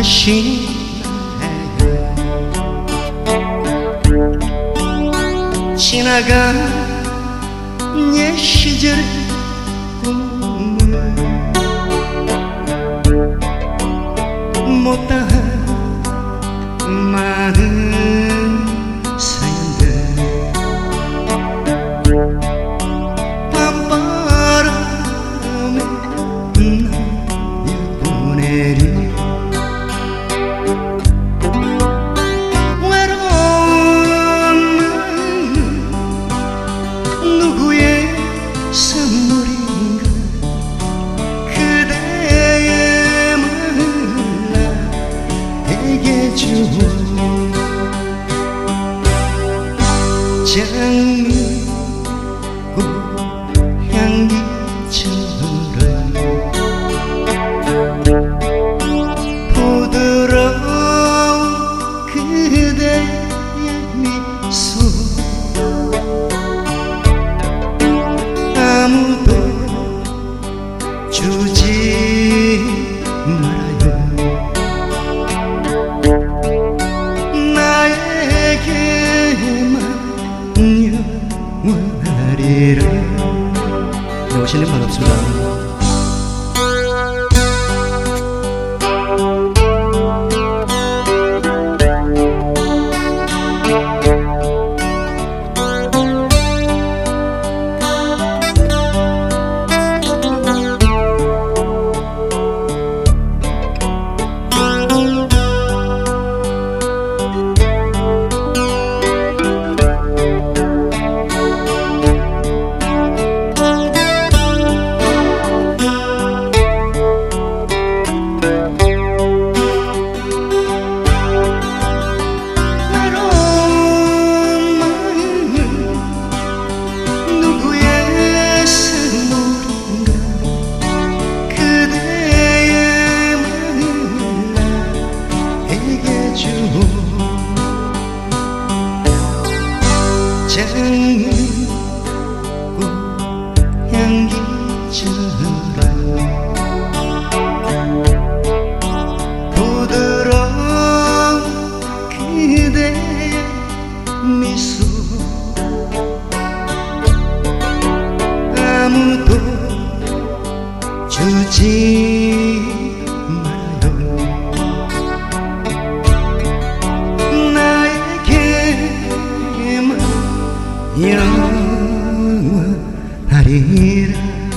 당신나요 지나간 옛 시절의 꿈을 못다한 많은 장미 꽃 향기처럼 부드러운 그대의 미소. 아무도 주지 오시는 반갑습니다 장미 꽃 향기처럼 부드러운 그대의 미소 아무도 주지 mentira.